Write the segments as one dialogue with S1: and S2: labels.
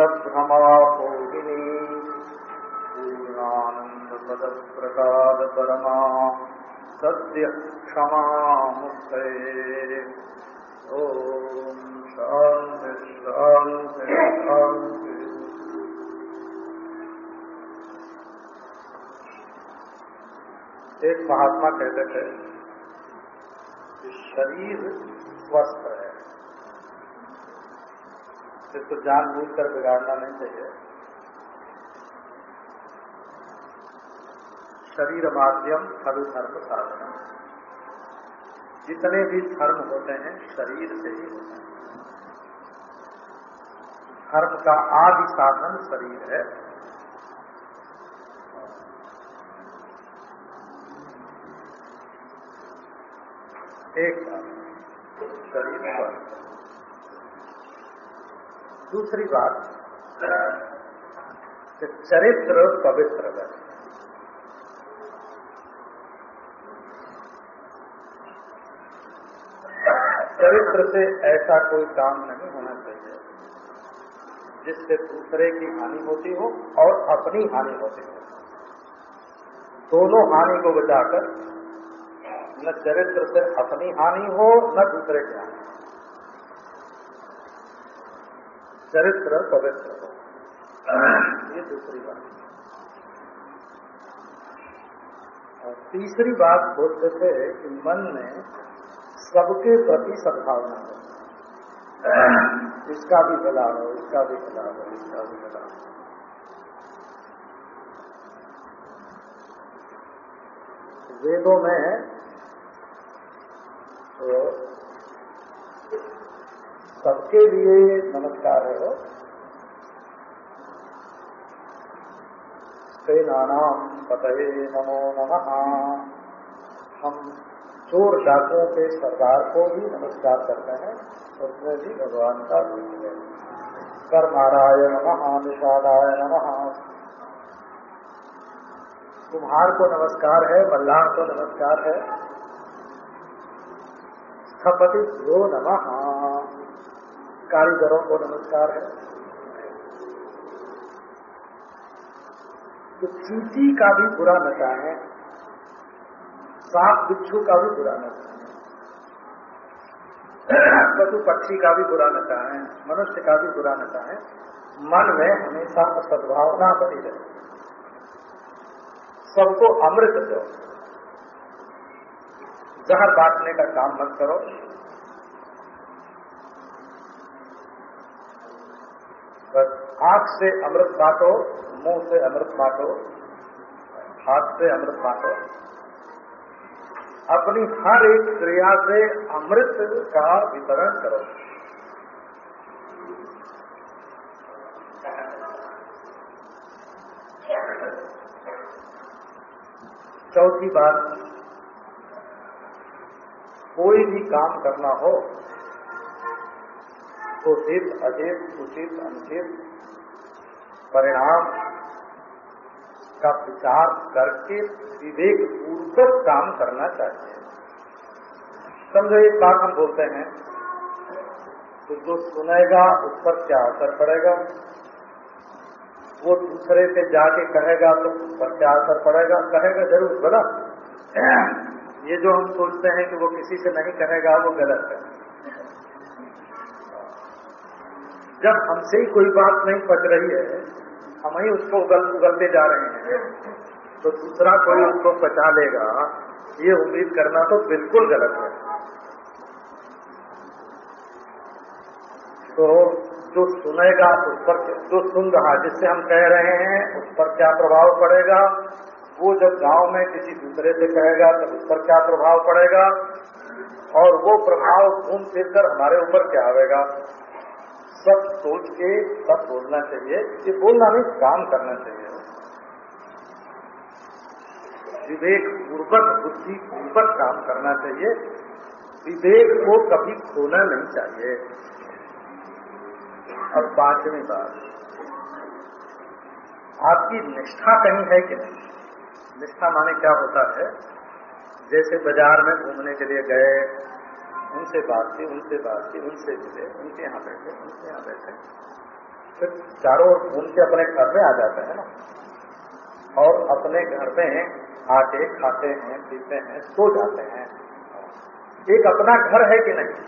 S1: वेदभ्रमा भोगिनी पूर्णानन्दपदप्रसादपरमा सद्य क्षमा मुक्तये ॐ शान्ति शान्ति शान्ति। एक महात्मा कहते थे कि शरीर स्वस्थ है। इसको जानबूझ कर बिगाड़ना नहीं चाहिए। शरीर माध्यम खलु धर्म साधन। जितने भी धर्म होते हैं, शरीर से ही होते हैं। धर्म का आदि साधन शरीर है। एक शरीर पर दूसरी बात, कि चरित्र पवित्र है। चरित्र से ऐसा कोई काम नहीं होना चाहिए, जिससे दूसरे की हानि होती हो और अपनी हानि होती हो। दोनों हानि को बचाकर, न चरित्र से अपनी हानि हो, न दूसरे की हानि चरित्र पवित्र। हो ये दूसरी बात। और तीसरी बात बोलते थे कि मन में सबके प्रति सद्भावना हो इसका भी भला हो, इसका भी भला हो, इसका भी भला हो। वेदों में तो सबके लिए नमस्कार है वो। सेनानाम पतये नमो नमः। हम चोर डाकुओं के सरदार को भी नमस्कार करते हैं, उसमें भी भगवान का रूप है। कर्माराय नमः, निषादाय नमः। कुम्हार को नमस्कार है, मल्लाह को नमस्कार है। स्थपति भ्यो नमः। कारीगरों को नमस्कार है। तो चीटी का भी बुरा न चाहे सांप बिच्छू का भी बुरा न चाहे पशु पक्षी का भी बुरा न चाहे मनुष्य का भी बुरा न चाहे मन में हमेशा सद्भावना बनी रहे। सबको अमृत दो। जहर बांटने का काम मत करो। बस आँख से अमृत बांटो, मुँह से अमृत बांटो, हाथ से अमृत बांटो। अपनी हर एक क्रिया से अमृत का वितरण करो। चौथी बात, कोई भी काम करना हो तो हित अहित उचित अनुचित, परिणाम का विचार करके विवेक पूर्वक काम करना चाहिए। समझो, एक बात हम बोलते हैं तो जो सुनेगा उस पर क्या असर पड़ेगा? वो दूसरे से जाके कहेगा तो उस पर क्या असर पड़ेगा? कहेगा ज़रूर, बोला। ये जो हम सोचते हैं कि वो किसी से नहीं कहेगा, वो गलत है। जब हमसे ही कोई बात नहीं पच रही है, हम ही उसको उगल उगलते जा रहे हैं। तो दूसरा कोई उसको पचा लेगा, ये उम्मीद करना तो बिल्कुल गलत है। तो जो सुनेगा, उस पर जो सुन रहा जिससे हम कह रहे हैं, उस पर क्या प्रभाव पड़ेगा? वो जब गाँव में किसी दूसरे से कहेगा तो उस पर क्या प्रभाव पड़ेगा? और वो प्रभाव घूम फिर कर हमारे ऊपर क्या आएगा सब सोच के, सब बोलना चाहिए। ये बोलना नहीं, काम करना चाहिए। विवेक पूर्वक बुद्धि पूर्वक काम करना चाहिए। विवेक को कभी खोना नहीं चाहिए। और पांचवी बात। आपकी निष्ठा कहीं है कि नहीं? निष्ठा माने क्या होता है? जैसे बाज़ार में घूमने के लिए गए उनसे बात की उनसे बात की उनसे मिले उनके यहाँ बैठे उनके यहाँ बैठे फिर चारों ओर घूम के अपने घर में आ जाते हैं ना। और अपने घर में आके खाते हैं, पीते हैं, सो जाते हैं। एक अपना घर है कि नहीं?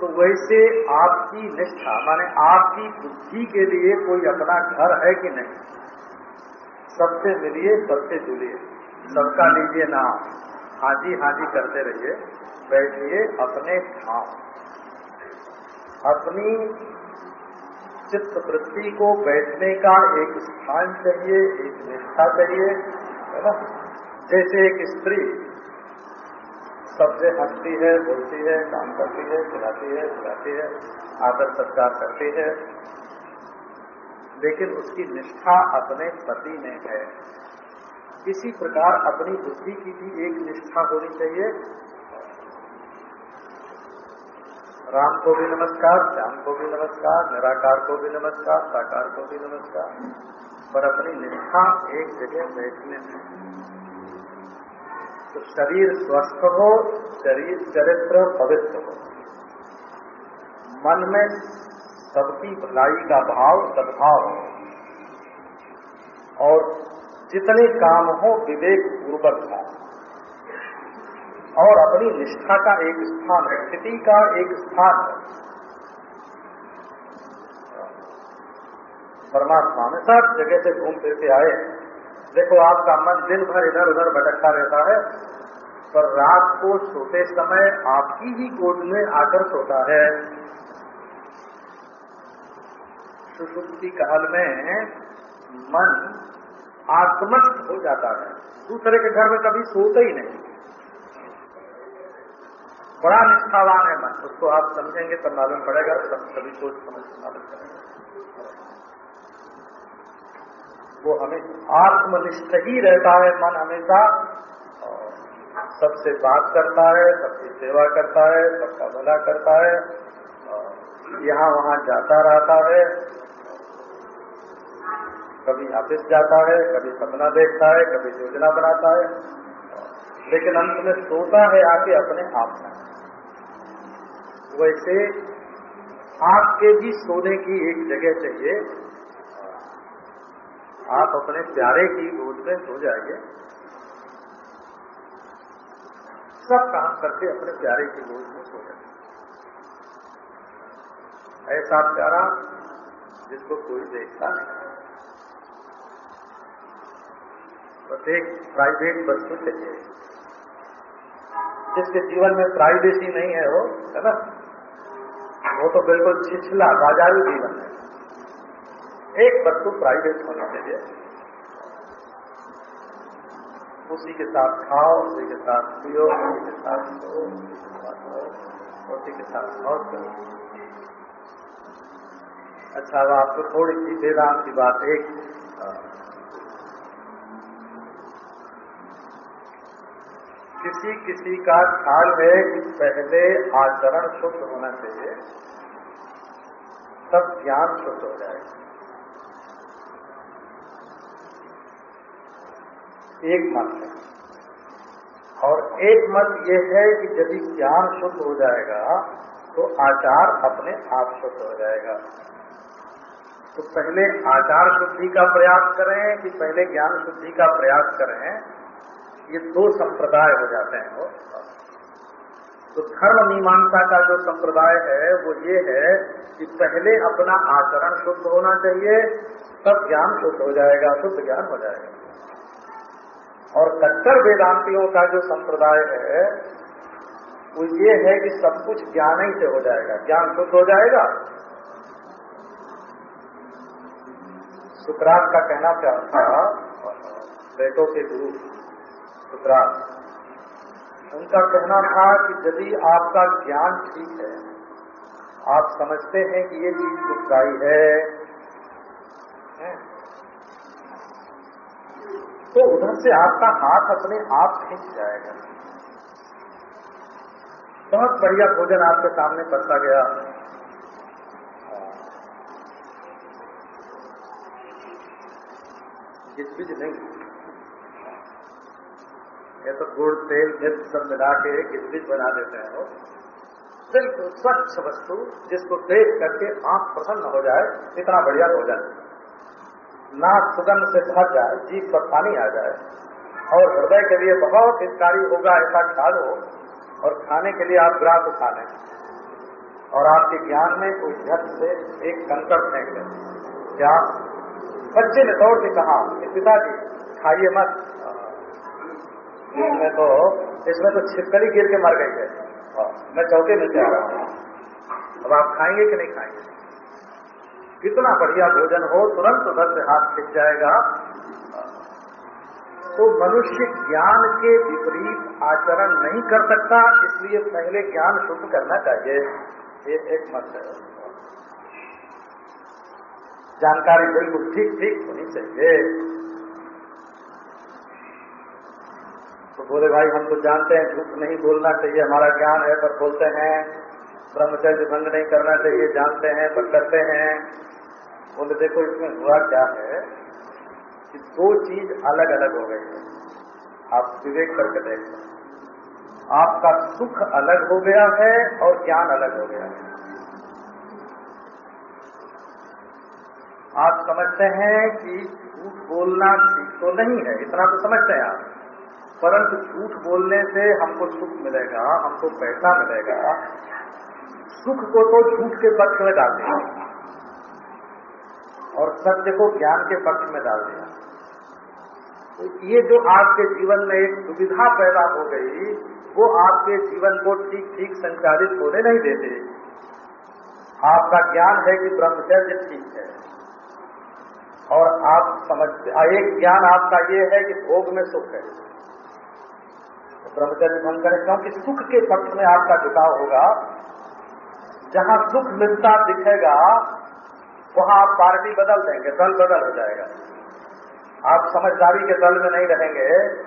S1: तो वैसे आपकी निष्ठा, माने आपकी बुद्धि के लिए कोई अपना घर है कि नहीं? सबसे मिलिए, सबसे जुलिए। सबका लीजिए नाम। हाजी हाजी करते रहिए, बैठिए अपने ठाव अपनी चित्त वृत्ति को बैठने का एक स्थान चाहिए, एक निष्ठा चाहिए, है ना? जैसे एक स्त्री सबसे हंसती है, बोलती है, काम करती है, खिलाती है खिलाती है, आदर सत्कार करती है, लेकिन उसकी निष्ठा अपने पति में है। इसी प्रकार अपनी बुद्धि की भी एक निष्ठा होनी चाहिए। राम को भी नमस्कार, श्याम को भी नमस्कार, निराकार को भी नमस्कार, साकार को भी नमस्कार। पर अपनी निष्ठा एक जगह बैठने में। तो शरीर स्वस्थ हो, शरीर चरित्र पवित्र हो। मन में सबकी भलाई का भाव सद्भाव हो। और जितने काम हो विवेक पूर्वक हो और अपनी निष्ठा का एक स्थान है, स्थिति का एक स्थान है। परमात्मा में सब जगह से घूम फिर के आए। देखो, आपका मन दिन भर इधर उधर भटकता रहता है, पर रात को सोते समय आपकी ही गोद में आकर सोता है। सुषुप्ति काल में मन आत्मस्थ हो जाता है। दूसरे के घर में कभी सोते ही नहीं। बड़ा निष्ठावान है मन। उसको आप समझेंगे तब मालूम पड़ेगा सब सभी सोच समझ मालूम वो हमें आत्मनिष्ठ ही रहता है मन हमेशा। सबसे बात करता है, सबकी सेवा करता है, सबका भला करता है। यहाँ वहाँ जाता रहता है। कभी ऑफ़िस जाता है, कभी सपना देखता है, कभी योजना बनाता है। लेकिन अंत में सोता है आके अपने आप में। वैसे आपके भी सोने की एक जगह चाहिए। आप अपने प्यारे की गोद में सो जाइए। सब काम करके अपने प्यारे की गोद में सो जाए ऐसा प्यारा जिसको कोई देखता नहीं। एक प्राइवेट वस्तु चाहिए। जिसके जीवन में प्राइवेसी नहीं है वो, है ना? वो तो बिल्कुल छिछला, बाजारू जीवन है। एक वस्तु प्राइवेट होनी चाहिए। उसी के साथ खाओ, उसी के साथ पियो, उसी के साथ सो, उसी के साथ मौत करो। अच्छा अब आपको थोड़ी सी वेदांत की बात एक किसी किसी का ख्याल है कि पहले आचरण शुद्ध होना चाहिए, तब ज्ञान शुद्ध हो जाएगा। एक मत है। और एक मत यह है कि यदि ज्ञान शुद्ध हो जाएगा तो आचार अपने आप शुद्ध हो जाएगा। तो पहले आचार शुद्धि का प्रयास करें कि पहले ज्ञान शुद्धि का प्रयास करें ये दो संप्रदाय हो जाते हैं वो। तो धर्म मीमांसा का जो संप्रदाय है, वो ये है कि पहले अपना आचरण शुद्ध होना चाहिए, तब ज्ञान शुद्ध हो जाएगा, शुद्ध ज्ञान हो जाएगा। और कट्टर वेदांतियों का जो संप्रदाय है, वो ये है कि सब कुछ ज्ञान ही से हो जाएगा। ज्ञान शुद्ध हो जाएगा। सुकरात का कहना क्या था? बेटों के गुरु। सुकरात उनका कहना था कि यदि आपका ज्ञान ठीक है, आप समझते हैं कि ये चीज़ दुखदाई है तो उधर से आपका हाथ अपने आप खींच जाएगा। बहुत बढ़िया भोजन आपके सामने करता गया। गिजबिज नहीं ये तो गुड़, तेल, मिर्च सब मिला के गिजबिज बना देते हैं वो। बिल्कुल स्वच्छ वस्तु जिसको देख करके आँख प्रसन्न हो जाए, इतना बढ़िया भोजन। नाक सुगंध से भर जाए जीप पर पानी आ जाए। और हृदय के लिए बहुत हितकारी होगा ऐसा खा लो और खाने के लिए आप ग्रास उठा लें। और आपके ज्ञान में कोई झट से एक कंकड़ फेंक दें। क्या? बच्चे ने दौड़ के कहा कि पिताजी, खाइए मत। इसमें तो इसमें तो छिपकली गिर के मर गई है। मैं चौके में जा रहा हूँ। अब आप खाएँगे कि नहीं खाएँगे? कितना बढ़िया भोजन हो, तुरंत उधर से हाथ खिंच जाएगा। तो मनुष्य ज्ञान के विपरीत आचरण नहीं कर सकता, इसलिए पहले ज्ञान शुद्ध करना चाहिए। ये एक मत है। जानकारी बिल्कुल ठीक ठीक होनी चाहिए। तो बोले, भाई, हम तो जानते हैं, झूठ नहीं बोलना चाहिए, हमारा ज्ञान है, पर बोलते हैं। ब्रह्मचर्य भंग नहीं करना चाहिए, जानते हैं, पर करते हैं। बोले, देखो, इसमें हुआ क्या है कि दो चीज़ अलग अलग हो गई है। आप विवेक करके देखें आपका सुख अलग हो गया है और ज्ञान अलग हो गया है। आप समझते हैं कि झूठ बोलना ठीक तो नहीं है, इतना तो समझते हैं आप। परंतु झूठ बोलने से हमको सुख मिलेगा, हमको पैसा मिलेगा। सुख को तो झूठ के पक्ष में डाल दिया। और सत्य को ज्ञान के पक्ष में डाल दिया। तो ये जो आपके जीवन में एक सुविधा पैदा हो गई, वो आपके जीवन को ठीक ठीक संचालित होने नहीं देते। आपका ज्ञान है कि ब्रह्मचर्य ठीक है। और आप समझते एक ज्ञान आपका ये है कि भोग में सुख है। ब्रह्मचर्य भंग करें, क्योंकि सुख के पक्ष में आपका झुकाव होगा। जहाँ सुख मिलता दिखेगा, वहाँ आप पार्टी बदल देंगे, दल बदल हो जाएगा। आप समझदारी के दल में नहीं रहेंगे,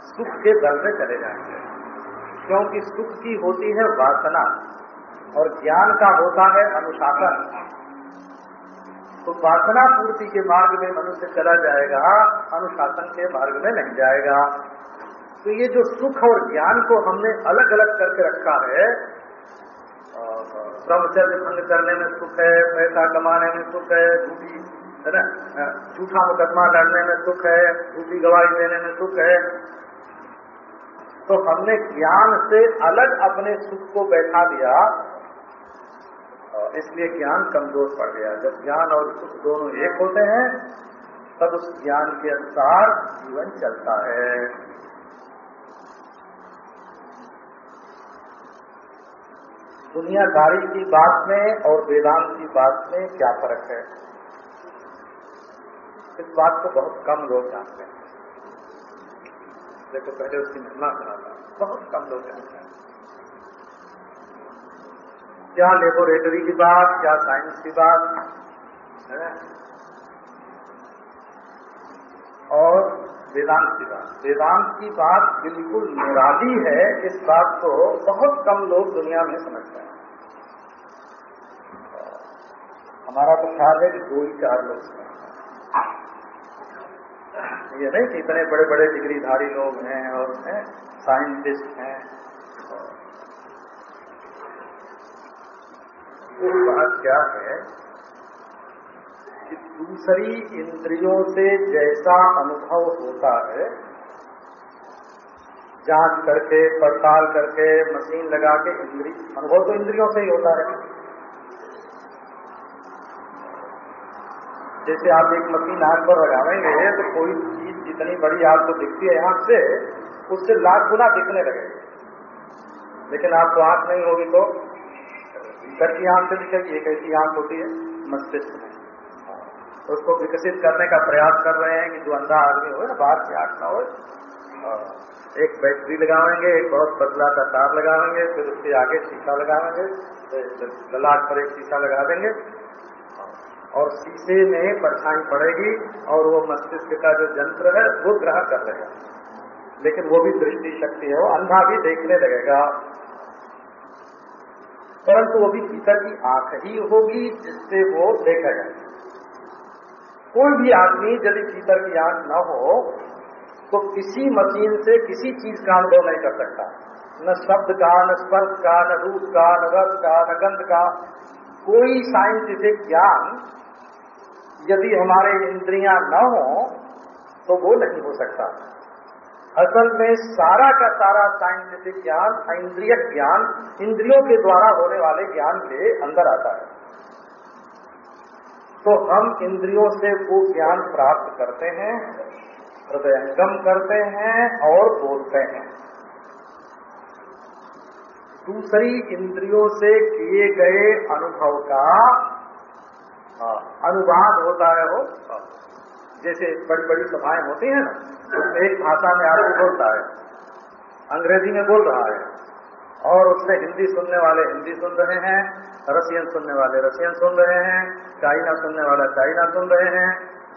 S1: सुख के दल में चले जाएँगे। क्योंकि सुख की होती है वासना, और ज्ञान का होता है अनुशासन। तो वासना पूर्ति के मार्ग में मनुष्य चला जाएगा, अनुशासन के मार्ग में नहीं जाएगा। तो ये जो सुख और ज्ञान को हमने अलग अलग करके रखा है ब्रह्मचर्य भंग करने में सुख है, पैसा कमाने में सुख है, झूठी, है ना? झूठा मुकदमा लड़ने में सुख है, झूठी गवाही देने में सुख है। तो हमने ज्ञान से अलग अपने सुख को बैठा दिया इसलिए ज्ञान कमज़ोर पड़ गया। जब ज्ञान और सुख दोनों एक होते हैं, तब उस ज्ञान के अनुसार जीवन चलता है। दुनियादारी की बात में और वेदांत की बात में क्या फ़र्क है? इस बात को बहुत कम लोग जानते हैं। देखो, पहले उसकी महिमा सुनाता बहुत कम लोग जानते हैं। क्या लेबोरेटरी की बात, क्या साइंस की बात, है और वेदांत की बात। वेदांत की बात बिल्कुल निराली है। इस बात को बहुत कम लोग दुनिया में समझते हैं। हमारा तो ख्याल है कि दो ही चार लोग ये नहीं कि इतने बड़े बड़े डिग्रीधारी लोग हैं और हैं, साइंटिस्ट हैं। वो बात क्या है कि दूसरी इंद्रियों से जैसा अनुभव होता है, जाँच करके, पड़ताल करके, मशीन लगा के, इंद्री, अनुभव तो इंद्रियों से ही होता है। जैसे आप एक मशीन आँख पर लगाएँगे तो कोई चीज़ जितनी बड़ी आपको दिखती है आँख से, उससे लाख गुना दिखने लगेगी। लेकिन आपको आँख नहीं होगी तो भीतर की आँख से दिखेगी एक ऐसी आँख होती है, मस्तिष्क में। उसको विकसित करने का प्रयास कर रहे हैं कि जो अंधा आदमी हो ना बाहर की आँख ना हो एक बैटरी लगाएँगे, एक बहुत पतला का तार लगाएँगे, फिर उसके आगे शीशा लगाएँगे ललाट पर एक शीशा लगा देंगे और शीशे में परछाई पड़ेगी और वो मस्तिष्क का जो यंत्र है, वो ग्रहण कर लेगा। लेकिन वो भी दृष्टि शक्ति है, वो अंधा भी देखने लगेगा। परंतु वो भी भीतर की आँख ही होगी जिससे वो देखेगा। कोई भी आदमी यदि भीतर की आँख न हो तो किसी मशीन से किसी चीज़ का अनुभव नहीं कर सकता। न शब्द का, न स्पर्श का, न रूप का, न रस का, न गंध का। कोई साइंटिफिक ज्ञान यदि हमारे इंद्रियाँ न हो तो वो नहीं हो सकता। असल में सारा का सारा साइंटिफिक ज्ञान इंद्रिय ज्ञान, इंद्रियों के द्वारा होने वाले ज्ञान के अंदर आता है। तो हम इंद्रियों से वो ज्ञान प्राप्त करते हैं हृदयंगम करते हैं और बोलते हैं। दूसरी इंद्रियों से किए गए अनुभव का अनुवाद होता है वो। जैसे बड़ी बड़ी सभाएँ होती हैं ना उसमें एक भाषा में आदमी बोलता है, अंग्रेज़ी में बोल रहा है, और उससे हिंदी सुनने वाले हिंदी सुन रहे हैं, रशियन सुनने वाले रसियन सुन रहे हैं, चाइना सुनने वाला चाइना सुन रहे हैं,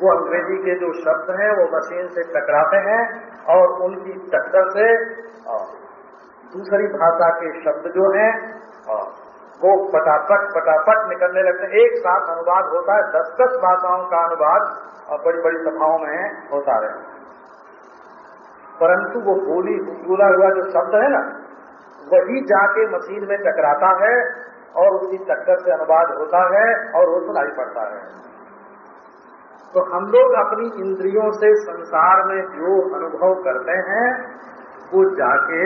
S1: वो अंग्रेज़ी के जो शब्द हैं, वो मशीन से टकराते हैं, और उनकी टक्कर से दूसरी भाषा के शब्द जो हैं वो पटापट पटापट निकलने लगते हैं। एक साथ अनुवाद होता है दस दस भाषाओं का अनुवाद और बड़ी बड़ी सभाओं में होता है। परंतु वो बोली, बोला हुआ जो शब्द है ना, वही जाके मशीन में टकराता है और उसकी टक्कर से अनुवाद होता है और वो सुनाई पड़ता है। तो हम लोग अपनी इंद्रियों से संसार में जो अनुभव करते हैं, वो जाके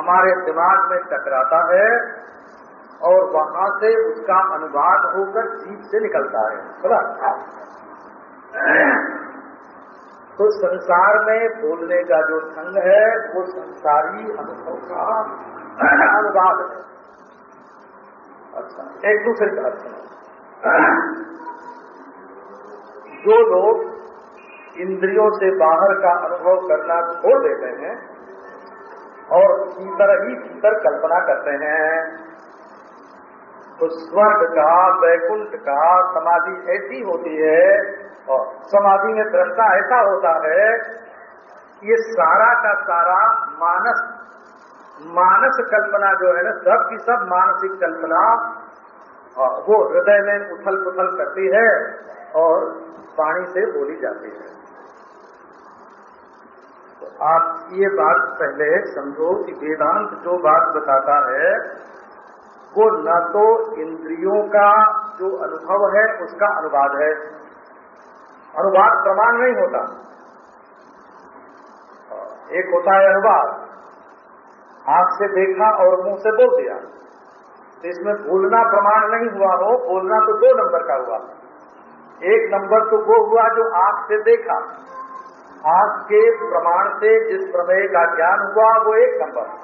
S1: हमारे दिमाग में टकराता है और वहाँ से उसका अनुवाद होकर जीप से निकलता है। बोला तो संसार में बोलने का जो ढंग है, वो संसारी अनुभव का अनुवाद है। अच्छा एक दूसरी बात सुनो। जो लोग इंद्रियों से बाहर का अनुभव करना छोड़ देते हैं और भीतर ही भीतर कल्पना करते हैं तो स्वर्ग का वैकुंठ का समाधि ऐसी होती है और समाधि में दृष्टा ऐसा होता है ये सारा का सारा मानस मानस कल्पना जो है ना, सब की सब मानसिक कल्पना वो हृदय में उथल पुथल करती है और पानी से बोली जाती है। तो आप ये बात पहले समझो कि वेदांत जो बात बताता है वो न तो इंद्रियों का जो अनुभव है, उसका अनुवाद है। अनुवाद प्रमाण नहीं होता। एक होता है अनुवाद। आँख से देखा और मुँह से बोल दिया। तो इसमें बोलना प्रमाण नहीं हुआ हो, बोलना तो दो नंबर का हुआ। एक नंबर तो वो हुआ जो आँख से देखा। आँख के प्रमाण से जिस प्रमेय का ज्ञान हुआ, वो एक नंबर।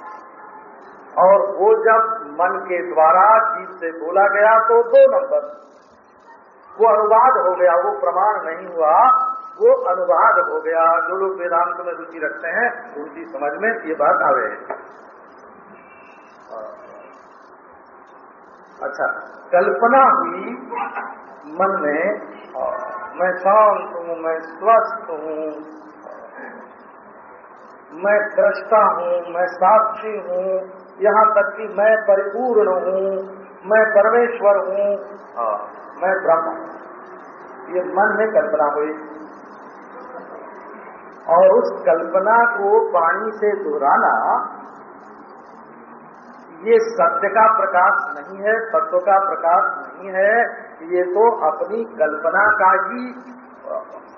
S1: और वो जब मन के द्वारा जीव से बोला गया तो दो नंबर। वो अनुवाद हो गया, वो प्रमाण नहीं हुआ, वो अनुवाद हो गया। जो लोग वेदांत में रुचि रखते हैं, उनकी समझ में ये बात आ गई अच्छा कल्पना हुई मन में, मैं शांत हूँ, मैं स्वस्थ हूँ, मैं दृष्टा हूँ, मैं साक्षी हूँ यहाँ तक कि मैं परिपूर्ण हूँ, मैं परमेश्वर हूँ मैं ब्रह्म हूँ। ये मन में कल्पना हुई। और उस कल्पना को पानी से दोहराना, ये सत्य का प्रकाश नहीं है तत्व का प्रकाश नहीं है, ये तो अपनी कल्पना का ही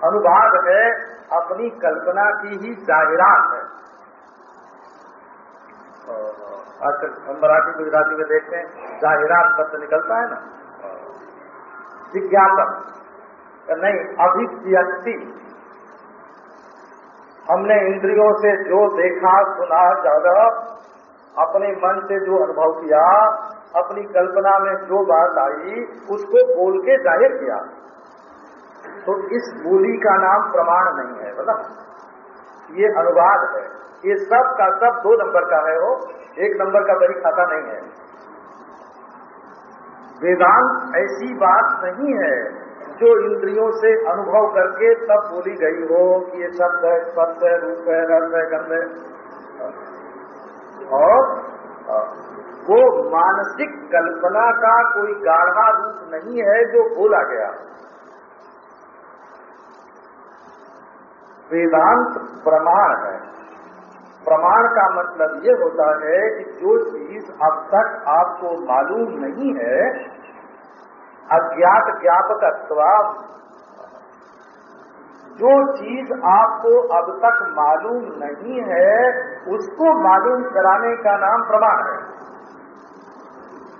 S1: अनुवाद है, अपनी कल्पना की ही जाहिरात है। आजकल हम मराठी गुजराती में देखते हैं जाहिरात शब्द निकलता है ना। विज्ञापन। नहीं, अभिव्यक्ति। हमने इंद्रियों से जो देखा, सुना ज़्यादा अपने मन से जो अनुभव किया, अपनी कल्पना में जो बात आई, उसको बोल के ज़ाहिर किया। तो इस बोली का नाम प्रमाण नहीं है बोला ये अनुवाद है। ये सब का सब दो नंबर का है वो। एक नंबर का बड़ी खाता नहीं है। वेदांत ऐसी बात नहीं है जो इंद्रियों से अनुभव करके तब बोली गई हो कि ये शब्द है, स्पर्श है, रूप है, रस है, गंध है। और, वो मानसिक कल्पना का कोई गाढ़ा रूप नहीं है जो बोला गया। वेदांत प्रमाण है। प्रमाण का मतलब ये होता है कि जो चीज़ अब तक आपको मालूम नहीं है, अज्ञात ज्ञापक अथवा जो चीज़ आपको अब तक मालूम नहीं है, उसको मालूम कराने का नाम प्रमाण है।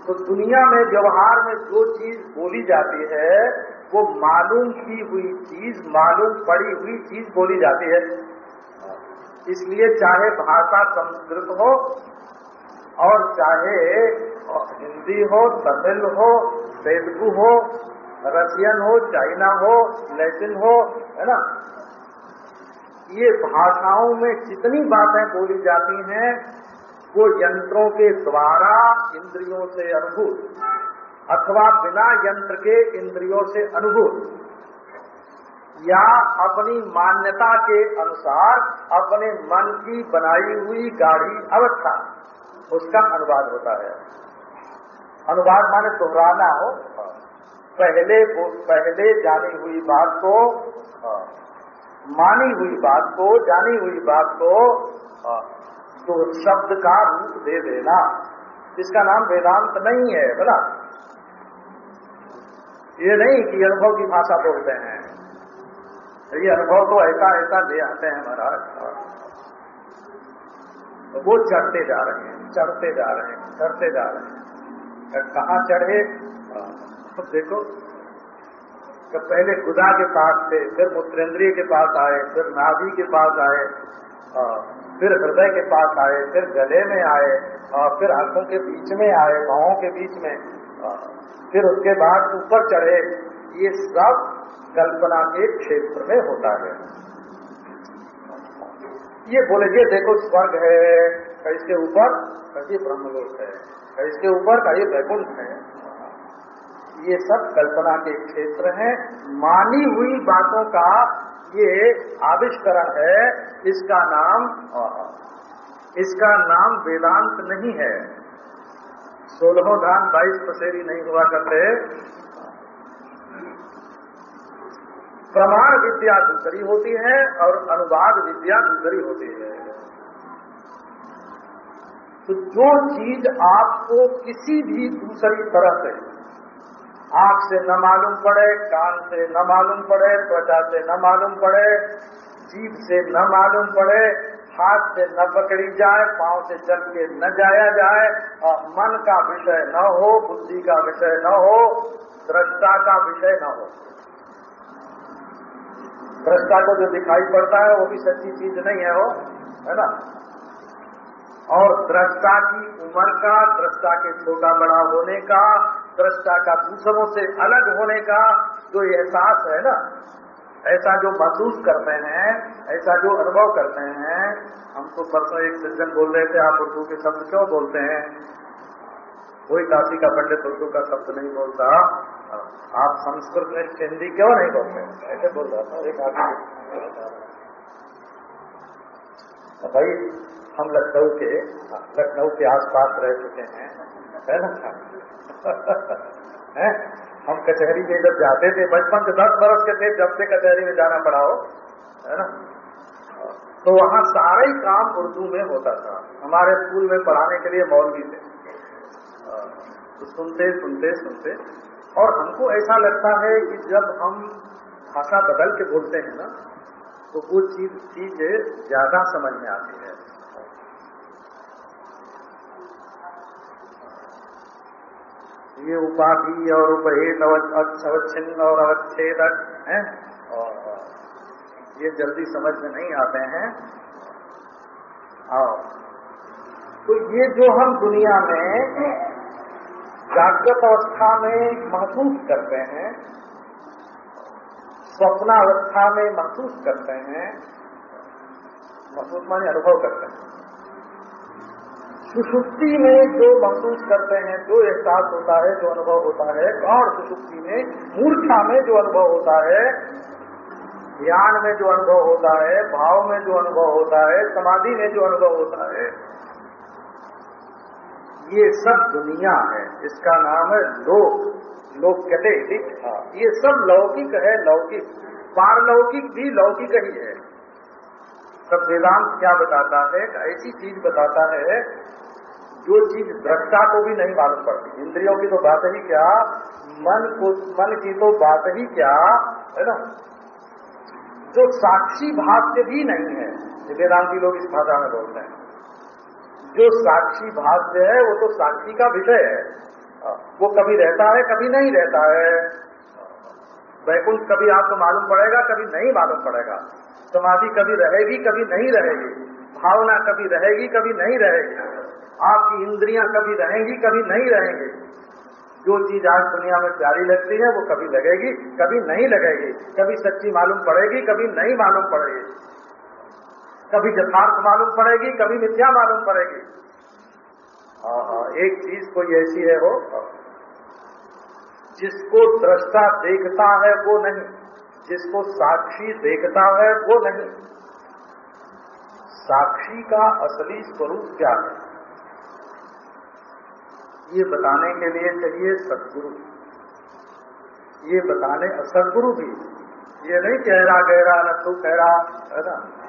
S1: तो दुनिया में, व्यवहार में जो चीज़ बोली जाती है, वो मालूम की हुई चीज़, मालूम पड़ी हुई चीज़ बोली जाती है। इसलिए चाहे भाषा संस्कृत हो और चाहे हिंदी हो, तमिल हो, तेलुगु हो, रशियन हो, चाइना हो, लैटिन हो, है ना? ये भाषाओं में जितनी बातें बोली जाती हैं, वो यंत्रों के द्वारा इंद्रियों से अनुभूत अथवा बिना यंत्र के इंद्रियों से अनुभूत या अपनी मान्यता के अनुसार अपने मन की बनाई हुई गाढ़ी अवस्था। उसका अनुवाद होता है। अनुवाद माने दोहराना हो। पहले पहले जानी हुई बात को, मानी हुई बात को, जानी हुई बात को तो शब्द का रूप दे देना। इसका नाम वेदांत नहीं है, बोला। ये नहीं कि अनुभव की भाषा बोलते हैं। ये अनुभव तो ऐसा ऐसा ले आते हैं महाराज। तो वो चढ़ते जा रहे हैं, चढ़ते जा रहे हैं, चढ़ते जा रहे हैं। कहा चढ़े? तो देखो तो पहले गुदा के पास थे, फिर मूत्रेंद्रिय के पास आए, फिर नाभि के पास आए फिर हृदय के पास आए, फिर गले में आए और फिर आँखों के बीच में आए पाओं के बीच में फिर उसके बाद ऊपर चढ़े ये सब कल्पना के क्षेत्र में होता है। ये बोले, ये देखो स्वर्ग है, इसके ऊपर कहीं ब्रह्मलोक है, इसके ऊपर कहीं वैकुंठ है। ये सब कल्पना के क्षेत्र हैं। मानी हुई बातों का ये आविष्करण है। इसका नाम इसका नाम वेदांत नहीं है। सोलहों धान बाईस पसेरी नहीं हुआ करते। प्रमाण विद्या दूसरी होती है और अनुवाद विद्या दूसरी होती है। तो जो चीज़ आपको किसी भी दूसरी तरह से आँख से न मालूम पड़े, कान से न मालूम पड़े, त्वचा से न मालूम पड़े, जीभ से न मालूम पड़े, हाथ से न पकड़ी जाए, पाँव से चल के न जाया जाए, और मन का विषय न हो, बुद्धि का विषय न हो, दृष्टा का विषय न हो। दृष्टा को जो दिखाई पड़ता है, वो भी सच्ची चीज़ नहीं है वो, है ना? और दृष्टा की उम्र का दृष्टा के छोटा बड़ा होने का दृष्टा का दूसरों से अलग होने का जो एहसास है ना? ऐसा जो महसूस करते हैं, ऐसा जो अनुभव करते हैं, हम तो परसों एक सज्जन बोल रहे थे, आप उर्दू के शब्द क्यों बोलते हैं? कोई काशी का पंडित उर्दू का शब्द नहीं बोलता। आप संस्कृत में हिंदी क्यों नहीं बोलते? ऐसे बोल रहा था, एक आदमी भाई, हम लखनऊ के लखनऊ के आसपास रह चुके हैं। है ना? है? हम कचहरी में जब जाते थे, बचपन से दस बरस के थे, जब से कचहरी में जाना पड़ा हो। है ना? तो वहाँ सारा ही काम उर्दू में होता था। हमारे स्कूल में पढ़ाने के लिए मौलवी थे। सुनते सुनते सुनते। और हमको ऐसा लगता है कि जब हम भाषा बदल के बोलते हैं ना तो वो चीज़ चीज़ ज़्यादा समझ में आती है। ये उपाधि और उपहेत अवच्छिन्न और अवच्छेदक है? और। ये जल्दी समझ में नहीं आते हैं। और। तो ये जो हम दुनिया में जागृत अवस्था में महसूस करते हैं स्वप्नावस्था में महसूस करते हैं महसूस माने अनुभव करते हैं। सुषुप्ति में जो महसूस करते हैं, जो एहसास होता है, जो अनुभव होता है, और सुषुप्ति में मूर्छा में जो अनुभव होता है ज्ञान में जो अनुभव होता है भाव में जो अनुभव होता है समाधि में जो अनुभव होता है ये सब दुनिया है, इसका नाम है लोक लोक कहते ये सब लौकिक है, लौकिक, पारलौकिक भी लौकिक ही है। सब वेदांत क्या बताता है ऐसी चीज़ बताता है, जो चीज़ दृष्टा को भी नहीं मालूम पड़ती। इंद्रियों की तो बात ही क्या, मन को, मन की तो बात ही क्या, है ना? जो साक्षी भाव से भी नहीं है वेदांति लोग इस भाषा में बोलते हैं। जो साक्षी से है, वो तो साक्षी का विषय है। वो कभी रहता है, कभी नहीं रहता है। वैकुंठ कभी आपको मालूम पड़ेगा, कभी नहीं मालूम पड़ेगा। समाधि कभी रहेगी, कभी नहीं रहेगी। भावना कभी रहेगी, कभी नहीं रहेगी। आपकी इंद्रियाँ कभी रहेंगी, कभी नहीं रहेंगी। जो चीज़ आज दुनिया में प्यारी लगती है, वो कभी लगेगी, कभी नहीं लगेगी। कभी सच्ची मालूम पड़ेगी, कभी नहीं मालूम पड़ेगी। कभी यथार्थ मालूम पड़ेगी, कभी मिथ्या मालूम पड़ेगी। एक चीज़ कोई ऐसी है, वो जिसको दृष्टा देखता है, वो नहीं। जिसको साक्षी देखता है, वो नहीं। साक्षी का असली स्वरूप क्या है? ये बताने के लिए चाहिए सदगुरु। ये बताने सदगुरु भी। ये नहीं कह रहा कह रहा न तू कह रहा है ना?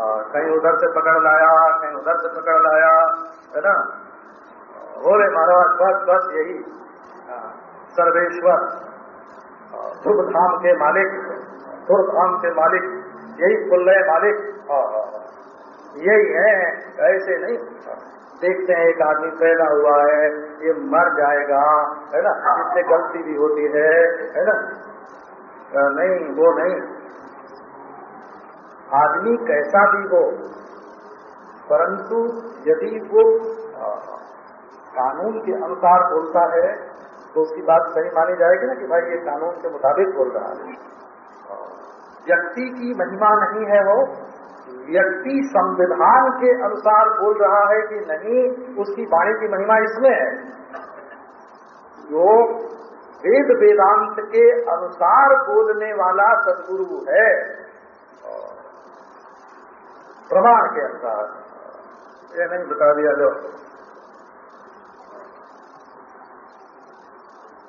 S1: कहीं उधर से पकड़ लाया, कहीं उधर से पकड़ लाया, है ना? बोले महाराज, बस बस यही। सर्वेश्वर ध्रुव धाम के मालिक, ध्रुव धाम के मालिक, यही कुल्लय मालिक। यही है, ऐसे नहीं। देखते हैं एक आदमी पैदा हुआ है, ये मर जाएगा, है ना? इससे गलती भी होती है है ना? नहीं, वो नहीं। आदमी कैसा भी हो, परंतु यदि वो कानून के अनुसार बोलता है तो उसकी बात सही मानी जाएगी ना कि भाई ये कानून के मुताबिक बोल रहा है। व्यक्ति की महिमा नहीं है वो, व्यक्ति संविधान के अनुसार बोल रहा है कि नहीं, उसकी वाणी की महिमा इसमें है। जो वेद वेदांत के अनुसार बोलने वाला सदगुरु है प्रमाण के अनुसार। ये नहीं बता दिया, जो।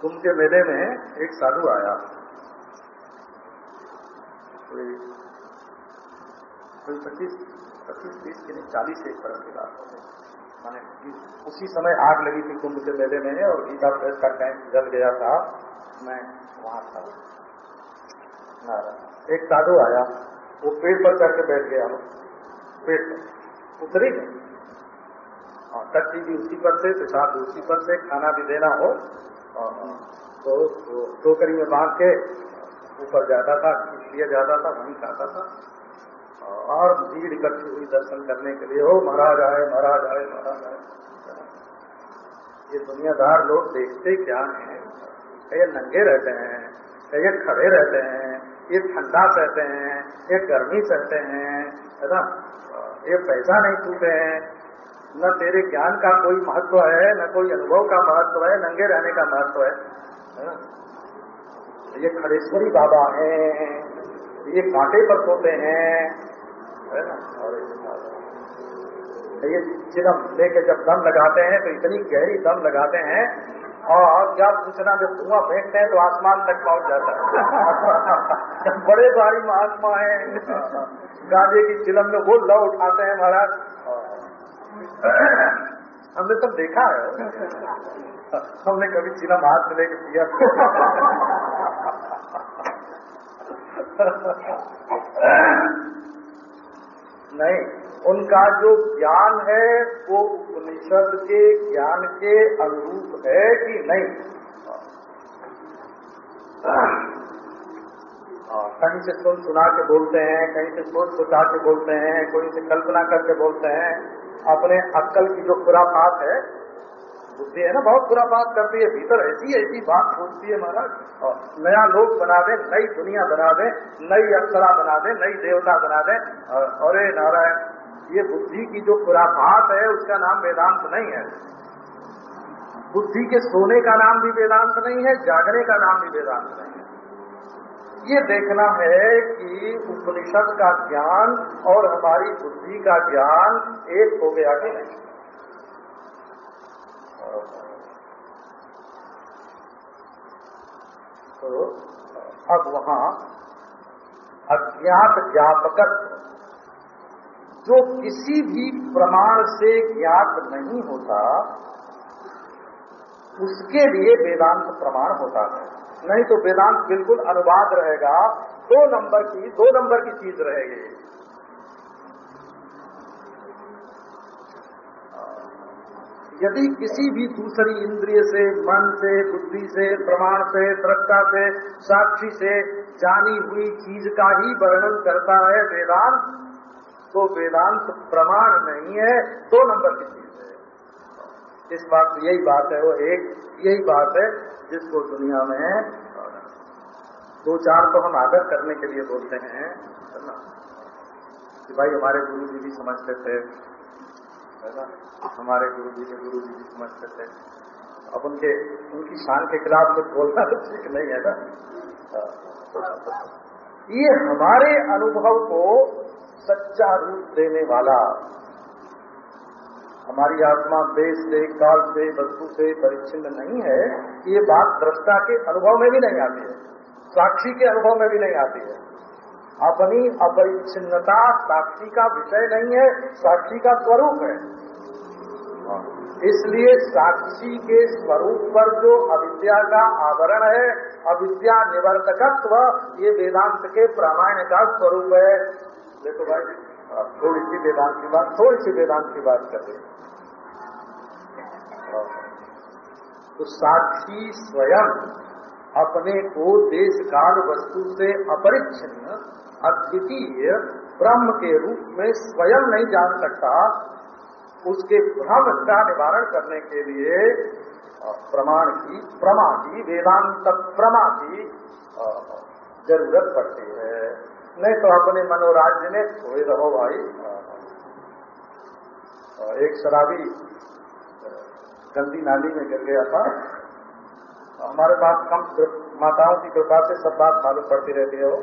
S1: तुमके मेले में एक साधु आया। कोई कोई पच्चीस पच्चीस बीस के नहीं चालीस एक बरस की बात हो गई मैंने उसी समय आग लगी थी कुंभ के मेले में और गीता प्रेस का टैंक जल गया था। मैं वहाँ था। एक साधु आया। वो पेड़ पर चढ़ के बैठ गया। पेड़ पर उतरी और टट्टी भी उसी पर से पेशाब भी उसी पर से, खाना भी देना हो तो टोकरी में बाँध के, ऊपर जाता था लिया जाता था, वहीं खाता था। और भीड़ इकट्ठी हुई दर्शन करने के लिए हो महाराज आए महाराज आए महाराज आए। ये दुनियादार लोग देखते क्या हैं? ये नंगे रहते हैं ये खड़े रहते हैं ये ठंडा सहते हैं ये गर्मी सहते हैं, है ना? ये पैसा नहीं छूते हैं। न तेरे ज्ञान का कोई महत्व है, न कोई अनुभव का महत्व है, नंगे रहने का महत्व है। ये खड़ेश्वरी बाबा हैं, ये कांटे पर सोते हैं, है ना? और ये चिदम लेके जब दम लगाते हैं तो इतनी गहरी दम लगाते हैं और क्या पूछना जब धुआँ फेंकते हैं तो आसमान तक पहुँच जाता है। बड़े भारी महात्मा है, गांधी की चिलम में वो लव उठाते हैं महाराज। हमने सब देखा है। हमने कभी चिलम हाथ में लेके पिया नहीं उनका जो ज्ञान है, वो उपनिषद के ज्ञान के अनुरूप है कि नहीं? कहीं से सुन सुना के बोलते हैं, कहीं से सोच सोचा के बोलते हैं, कोई से कल्पना करके बोलते हैं। अपने अक्कल की जो खुराफात है, बुद्धि है ना, बहुत बुरा बात करती है, भीतर ऐसी ऐसी बात सोचती है महाराज। और नया लोक बना दे, नई दुनिया बना दे, नई अक्षरा बना दे, नई देवता बना दे। अरे नारायण ये बुद्धि की जो खुराफात है, उसका नाम वेदांत नहीं है। बुद्धि के सोने का नाम भी वेदांत नहीं है, जागने का नाम भी वेदांत नहीं है। ये देखना है कि उपनिषद का ज्ञान और हमारी बुद्धि का ज्ञान एक हो गया कि नहीं। तो अब वहाँ अज्ञात ज्ञापकत्व जो किसी भी प्रमाण से ज्ञात नहीं होता, उसके लिए वेदांत प्रमाण होता है। नहीं तो वेदांत बिल्कुल अनुवाद रहेगा। दो नंबर की, दो नंबर की चीज़ रहेगी। यदि किसी भी दूसरी इंद्रिय से, मन से, बुद्धि से, प्रमाण से दृष्टा से, साक्षी से जानी हुई चीज़ का ही वर्णन करता है वेदांत तो वेदांत प्रमाण नहीं है, दो नंबर की चीज़ है। इस बात यही बात है, वो एक यही बात है जिसको दुनिया में दो चार तो हम आदर करने के लिए बोलते हैं कि भाई हमारे गुरु जी भी समझते थे हमारे गुरु जी के गुरु जी भी समझते थे। अब उनके, उनकी शान के खिलाफ कुछ बोलना तो ठीक नहीं है ना? ये हमारे अनुभव को सच्चा रूप देने वाला। हमारी आत्मा देश से, काल से, वस्तु से परिच्छिन्न नहीं है। ये बात दृष्टा के अनुभव में भी नहीं आती है। साक्षी के अनुभव में भी नहीं आती है। अपनी अपरिच्छिन्नता साक्षी का विषय नहीं है, साक्षी का स्वरूप है। इसलिए साक्षी के स्वरूप पर जो अविद्या का आवरण है अविद्या निवर्तकत्व ये वेदांत के प्रामाण्य का स्वरूप है। देखो भाई थोड़ी सी वेदांत की बात, थोड़ी सी वेदांत की बात कर तो साक्षी स्वयं अपने को देश काल वस्तु से अपरिच्छिन्न, अद्वितीय, ब्रह्म के रूप में स्वयं नहीं जान सकता, उसके भ्रम का निवारण करने के लिए प्रमाण की प्रमा की वेदांत प्रमा की ज़रूरत पड़ती है। नहीं तो अपने मनोराज्य में सोए रहो भाई। एक शराबी गंदी नाली में गिर गया था। हमारे पास कम माताओं की कृपा से सब बात मालूम पड़ती रहती है वो।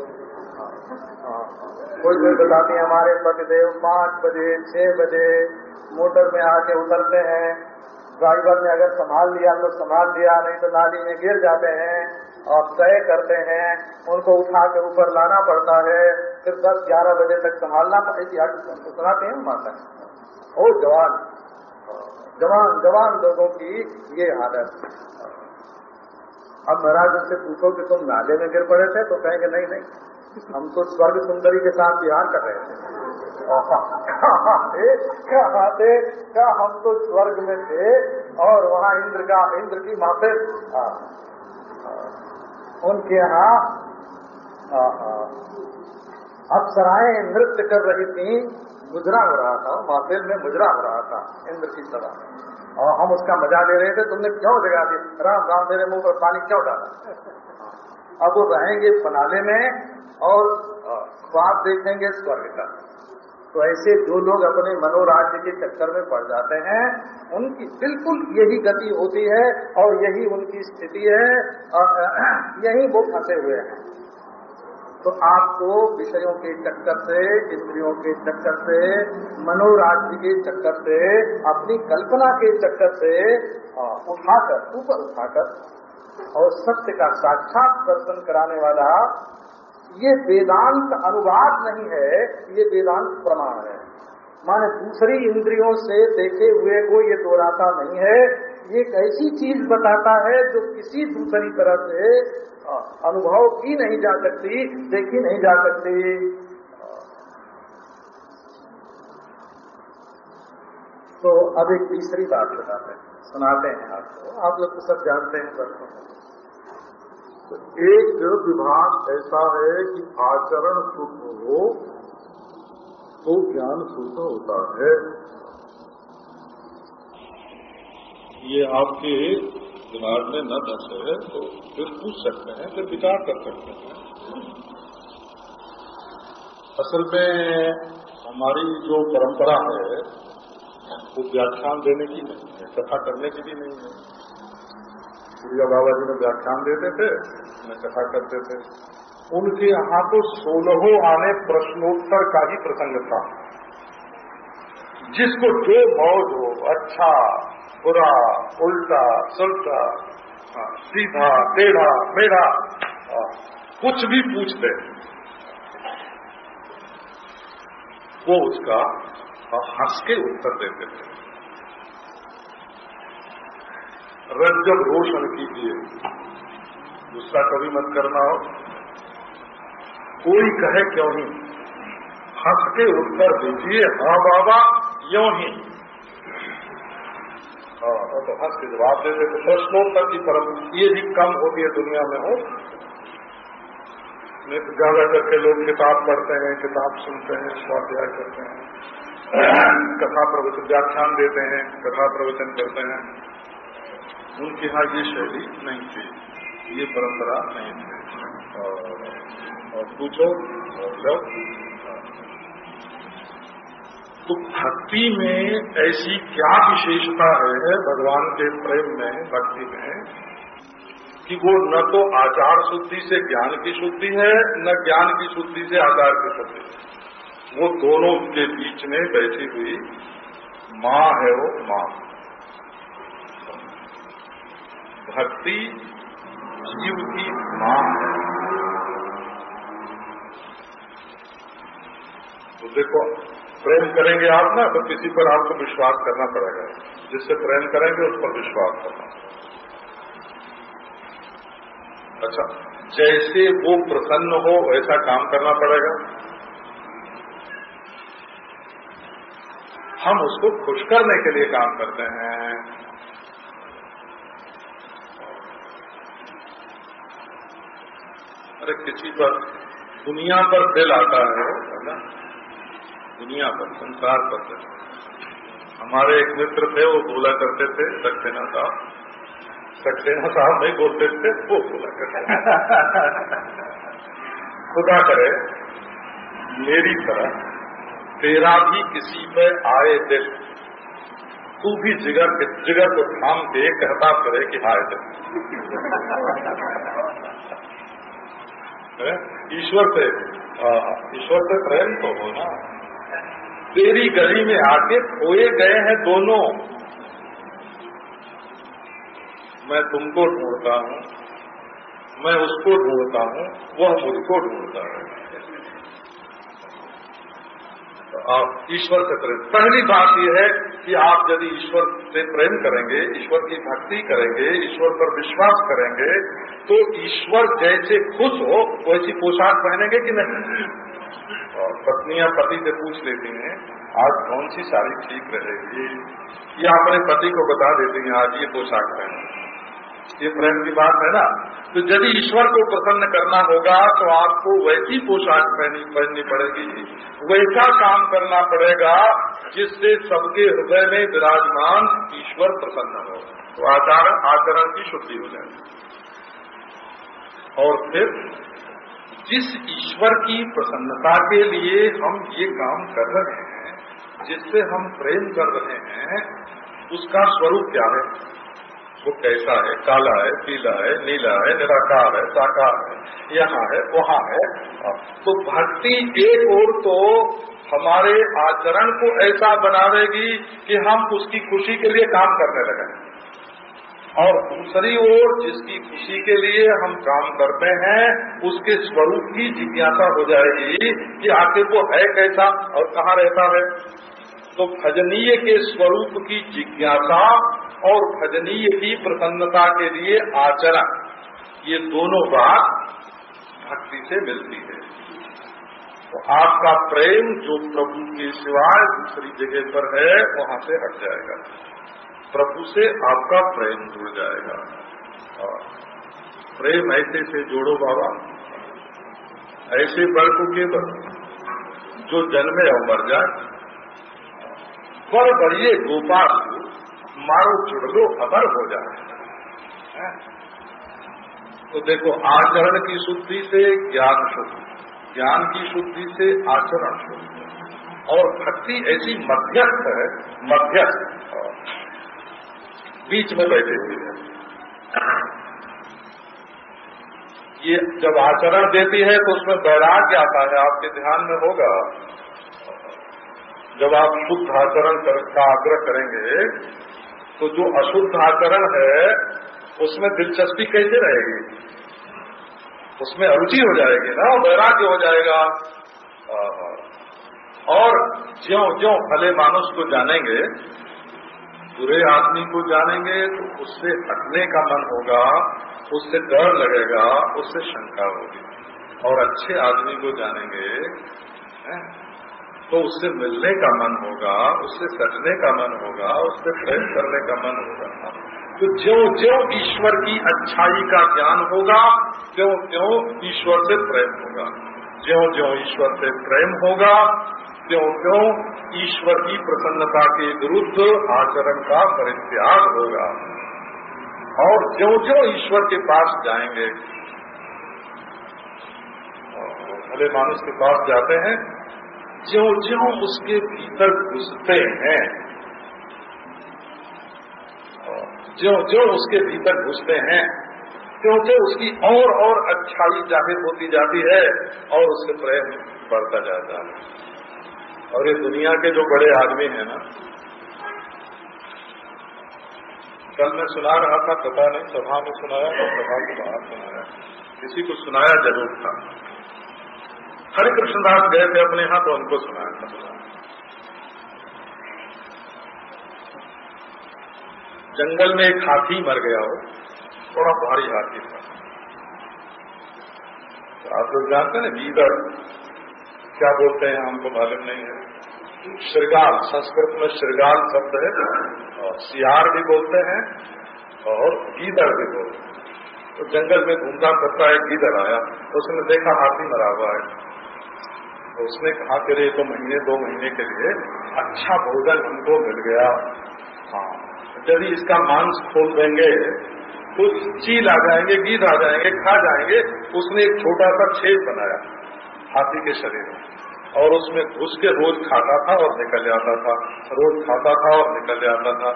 S1: कोई कोई बताती है, हमारे पतिदेव पाँच बजे, छह बजे मोटर में आके उतरते हैं। ड्राइवर ने अगर संभाल लिया तो संभाल लिया, नहीं तो नाली में गिर जाते हैं और तय करते हैं, उनको उठा के ऊपर लाना पड़ता है, फिर दस ग्यारह बजे तक संभालना पड़ेगी सुनाते हैं। माता ओ जवान जवान जवान लोगों की ये हालत अब महाराज उनसे पूछो कि तुम नाले में गिर पड़े थे तो कहेंगे, नहीं नहीं, हम तो स्वर्ग सुंदरी के साथ बिहार कर रहे थे। क्या थे क्या हम तो स्वर्ग में थे और वहाँ इंद्र का, इंद्र की माते उनके यहाँ अप्सराएँ नृत्य कर रही थी, मुजरा हो रहा था माथेल में मुजरा हो रहा था, इंद्र की तरह और हम उसका मज़ा ले रहे थे, तुमने क्यों जगा दी? राम राम, मेरे मुँह पर पानी क्यों डाला? अब वो रहेंगे पनाले में और ख्वाब देखेंगे स्वर्ग का। तो ऐसे जो लोग अपने मनोराज्य के चक्कर में पड़ जाते हैं, उनकी बिल्कुल यही गति होती है और यही उनकी स्थिति है यही वो फंसे हुए हैं। तो आपको विषयों के चक्कर से, इंद्रियों के चक्कर से, मनोराज्य के चक्कर से, अपनी कल्पना के चक्कर से उठाकर, ऊपर उठाकर और सत्य का साक्षात दर्शन कराने वाला ये वेदांत अनुवाद नहीं है, ये वेदांत प्रमाण है। माने दूसरी इंद्रियों से देखे हुए को ये दोहराता नहीं है, ये एक ऐसी चीज़ बताता है जो किसी दूसरी तरह से अनुभव की नहीं जा सकती, देखी नहीं जा सकती। तो अब एक तीसरी बात बताते हैं, सुनाते हैं आपको। आप लोग तो सब जानते हैं तो एक विभाग ऐसा है कि आचरण शुद्ध हो तो ज्ञान शुद्ध होता है।
S2: ये आपके दिमाग में न है तो फिर पूछ सकते हैं, फिर विचार कर सकते हैं। असल में हमारी जो परंपरा है, वो व्याख्यान देने की नहीं है, कथा करने की भी नहीं है। सूर्या बाबा जी ने व्याख्यान देते थे मैं कथा करते थे। उनके यहाँ तो सोलहों आने प्रश्नोत्तर का ही प्रसंग था। जिसको जो मौज हो अच्छा बुरा उल्टा सुलटा हाँ, सीधा टेढ़ा मेढ़ा हाँ, कुछ भी पूछते वो उसका हंस के उत्तर देते थे। रज्जब रोशन कीजिए। गुस्सा कभी मत करना हो। कोई कहे क्यों ही हंस के उत्तर दीजिए हाँ बाबा क्यों ही। हाँ तो हंस के जवाब देते तो प्रश्नोत्तर की परम ये भी कम होती है दुनिया में हो। नहीं तो ज़्यादा करके लोग किताब पढ़ते हैं, किताब सुनते हैं, स्वाध्याय करते हैं। कथा प्रवचन, व्याख्यान देते हैं, कथा प्रवचन करते हैं। उनके यहाँ ये शैली नहीं थी। ये परंपरा नहीं थी। और, पूछो और जब तो भक्ति में ऐसी क्या विशेषता है भगवान के प्रेम में भक्ति में कि वो न तो आचार शुद्धि से ज्ञान की शुद्धि है न ज्ञान की शुद्धि से आचार की शुद्धि वो दोनों के बीच में बैठी हुई माँ है वो माँ। भक्ति जीव की माँ है। तो देखो, प्रेम करेंगे आप ना तो किसी पर आपको विश्वास करना पड़ेगा। जिससे प्रेम करेंगे, उस पर विश्वास करना अच्छा जैसे वो प्रसन्न हो, वैसा काम करना पड़ेगा। हम उसको खुश करने के लिए काम करते हैं। अरे किसी पर दुनिया पर दिल आता है ना? दुनिया पर, संसार पर दिल। हमारे एक मित्र थे, वो बोला करते थे सक्सेना साहब। सक्सेना साहब नहीं बोलते थे, वो बोला करते खुदा करे, मेरी तरह तेरा भी किसी पे आए दिल, तू भी जिगर जिगर को थाम के कहता करे कि हाय दिल। ईश्वर से ईश्वर से प्रेम तो हो ना तेरी गली में आके खोए गए हैं दोनों। मैं तुमको ढूंढता हूँ, मैं उसको ढूंढता हूँ, वह मुझको ढूंढता है। तो आप ईश्वर से प्रेम पहली बात यह है कि आप यदि ईश्वर से प्रेम करेंगे, ईश्वर की भक्ति करेंगे, ईश्वर पर विश्वास करेंगे तो ईश्वर जैसे खुश हो, वैसी पोशाक पहनेंगे कि नहीं? और पत्नियाँ पति से पूछ लेती हैं, आज कौन सी साड़ी ठीक रहेगी? या अपने पति को बता देती हैं, आज ये पोशाक पहने। ये प्रेम की बात है ना? तो यदि ईश्वर को प्रसन्न करना होगा तो आपको वैसी पोशाक पहनी, पहननी पड़ेगी। वैसा काम करना पड़ेगा, जिससे सबके हृदय में विराजमान ईश्वर प्रसन्न हो। तो आचार, आचरण की शुद्धि हो जाए। और फिर जिस ईश्वर की प्रसन्नता के लिए हम ये काम कर रहे हैं, जिससे हम प्रेम कर रहे हैं, उसका स्वरूप क्या है? वो कैसा है? काला है, पीला है, नीला है, निराकार है, साकार है, यहाँ है, वहाँ है। तो भक्ति एक और तो हमारे आचरण को ऐसा बनावेगी कि हम उसकी खुशी के लिए काम करने लगे। और दूसरी ओर जिसकी खुशी के लिए हम काम करते हैं, उसके स्वरूप की जिज्ञासा हो जाएगी कि आखिर वो है कैसा और कहाँ रहता है। तो भजनीय के स्वरूप की जिज्ञासा और भजनीय की प्रसन्नता के लिए आचरण, ये दोनों बात भक्ति से मिलती है। तो आपका प्रेम जो प्रभु के सिवाय दूसरी जगह पर है, वहाँ से हट जाएगा। प्रभु से आपका प्रेम जुड़ जाएगा। और प्रेम ऐसे से जोड़ो बाबा। ऐसे बड़कों के जो जन्मे और मर जाए, पर बढ़िए गोपाल मारो जुड़ लो खबर हो जाए। तो देखो, आचरण की शुद्धि से ज्ञान शुद्धि, ज्ञान की शुद्धि से आचरण शुद्धि। और भक्ति ऐसी मध्यस्थ है, मध्यस्थ। बीच में बैठे हुए है ये जब आचरण देती है तो उसमें वैराग्य आता है, आपके ध्यान में होगा। जब आप शुद्ध आचरण का आग्रह करेंगे तो जो अशुद्ध आचरण है, उसमें दिलचस्पी कैसे रहेगी? उसमें अरुचि हो जाएगी ना, वैराग्य हो जाएगा। और ज्यो ज्यो भले मानुष को जानेंगे बुरे आदमी को जानेंगे तो उससे हटने का मन होगा, उससे डर लगेगा, उससे शंका होगी। और अच्छे आदमी को जानेंगे तो उससे मिलने का मन होगा, उससे सटने का मन होगा, उससे प्रेम करने का मन होगा। तो ज्यो ज्यो ईश्वर की अच्छाई का ज्ञान होगा, त्यों त्यों ईश्वर से प्रेम होगा। ज्यो ज्यो ईश्वर से प्रेम होगा त्यों त्यों ईश्वर की प्रसन्नता के विरुद्ध आचरण का परित्याग होगा। और जो जो ईश्वर के पास जाएँगे भले मानुष के पास जाते हैं जो जो उसके भीतर घुसते हैं जो जो उसके भीतर घुसते हैं क्योंकि उसकी और और अच्छाई ज़ाहिर होती जाती है, और उससे प्रेम बढ़ता जाता है। और ये दुनिया के जो बड़े आदमी हैं ना, कल मैं सुना रहा था, पता नहीं, सभा में सुनाया और सभा के बाहर सुनाया। किसी को सुनाया ज़रूर था। हरे कृष्णदास गए थे अपने यहाँ तो उनको सुनाया था। जंगल में एक हाथी मर गया हो थोड़ा भारी हाथी था। तो आप लोग जानते हैं गीदड़ क्या बोलते हैं, हमको मालूम नहीं है। श्रृगाल, संस्कृत में श्रृगाल शब्द है। और सियार भी बोलते हैं और गीदड़ भी बोलते हैं। तो जंगल में घूमता करता है गीदड़ आया तो उसने देखा हाथी मरा हुआ है। तो उसने कहा कि रे तो महीने, दो महीने के लिए अच्छा भोजन हमको मिल गया। हाँ यदि इसका मांस खोल देंगे तो चील आ जाएँगे गीद आ जाएँगे, खा जाएँगे। उसने एक छोटा सा छेद बनाया हाथी के शरीर में। और उसमें घुस के रोज खाता था और निकल जाता था, रोज खाता था और निकल जाता था।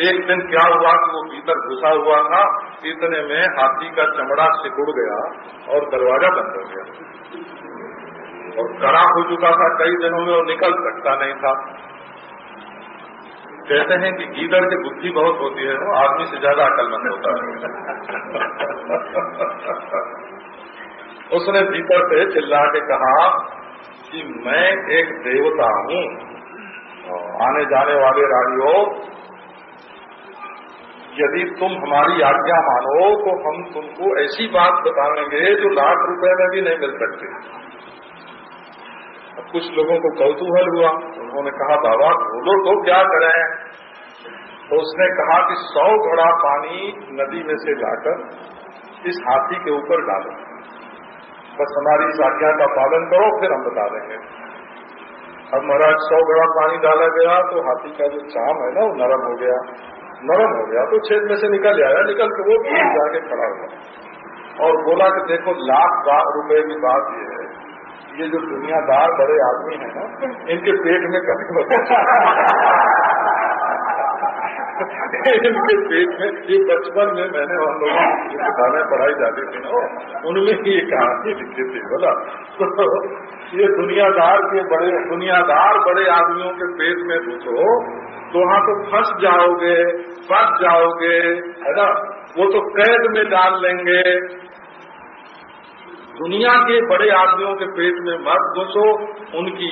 S2: एक दिन क्या हुआ कि वो भीतर घुसा हुआ था, इतने में हाथी का चमड़ा सिकुड़ गया और दरवाज़ा बंद हो गया। और कड़ा हो चुका था कई दिनों में और निकल सकता नहीं था। कहते हैं कि गीदड़ की बुद्धि बहुत होती है, वो आदमी से ज़्यादा अकलमंद होता है। उसने भीतर से चिल्ला के कहा कि मैं एक देवता हूँ। आने जाने वाले रानियों, यदि तुम हमारी आज्ञा मानो तो हम तुमको ऐसी बात बताएँगे जो लाख रुपए में भी नहीं मिल सकती। अब कुछ लोगों को कौतूहल हुआ। उन्होंने कहा, बाबा बोलो तो क्या करें? तो उसने कहा कि सौ घड़ा पानी नदी में से लाकर इस हाथी के ऊपर डालो। बस हमारी इस आज्ञा का पालन करो, फिर हम बता देंगे। अब महाराज सौ घड़ा पानी डाला गया तो हाथी का जो चाम है ना, वो नरम हो गया। नरम हो गया तो छेद में से निकल आया, निकल के वो भीड़ जाके खड़ा हुआ। और बोला कि देखो, लाख रुपए की बात ये है, ये जो दुनियादार बड़े आदमी हैं ना, इनके पेट में कभी इनके पेट में ये बचपन में मैंने उन लोगों की किताबें पढ़ाई जाती थी ना, उनमें ये कहानी लिखी थी, बोला। तो ये दुनियादार के बड़े, दुनियादार बड़े आदमियों के पेट में घुसो तो वहाँ तो फंस जाओगे फंस जाओगे, है ना? वो तो कैद में डाल लेंगे दुनिया के बड़े आदमियों के पेट में मत घुसो। उनकी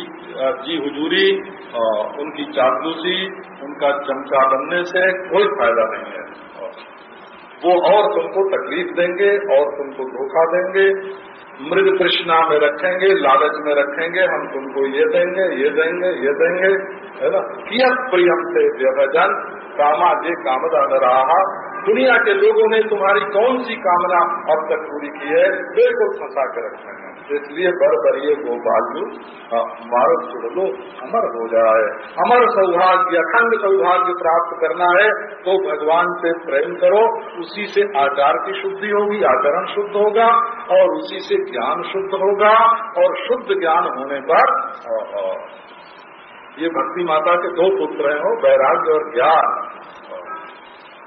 S2: जी हुजूरी उनकी चापलूसी उनका चमचा बनने से कोई फ़ायदा नहीं है। वो और तुमको तकलीफ़ देंगे, और तुमको धोखा देंगे। मृग कृष्णा में रखेंगे, लालच में रखेंगे, हम तुमको ये देंगे ये देंगे ये देंगे, है ना? कियत प्रियम से व्यवजन कामा जे कामदा न रहा दुनिया के लोगों ने तुम्हारी कौन सी कामना अब तक पूरी की है, बिल्कुल फंसा के रखते हैं। इसलिए बर बरिए गोपालू मार्ग जुड़ लो अमर हो जाए। अमर सौभाग्य, अखंड सौभाग्य प्राप्त करना है तो भगवान से प्रेम करो, उसी से आचार की शुद्धि होगी, आचरण शुद्ध होगा, और उसी से ज्ञान शुद्ध होगा, और शुद्ध ज्ञान होने पर ये भक्ति माता के दो पुत्र हैं वैराग्य और ज्ञान।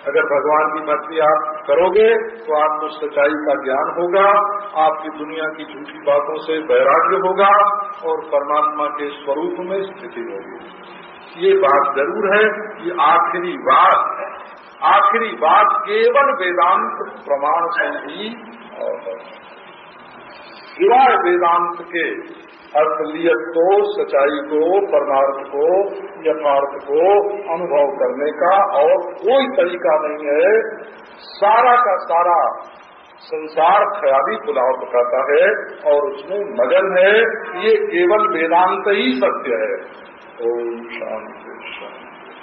S2: अगर भगवान की भक्ति आप करोगे तो आपको सच्चाई का ज्ञान होगा, आपकी दुनिया की झूठी बातों से वैराग्य होगा और परमात्मा के स्वरूप में स्थिति होगी। ये बात ज़रूर है कि आखिरी बात आखिरी बात केवल वेदांत प्रमाण से ही। सिवाय वेदांत के असलियत को सच्चाई को, परमार्थ को, यथार्थ को अनुभव करने का और कोई तरीका नहीं है। सारा का सारा संसार खराबी पुलाव पकाता है और उसमें मगन है। ये केवल वेदांत ही सत्य है। ओम शांति।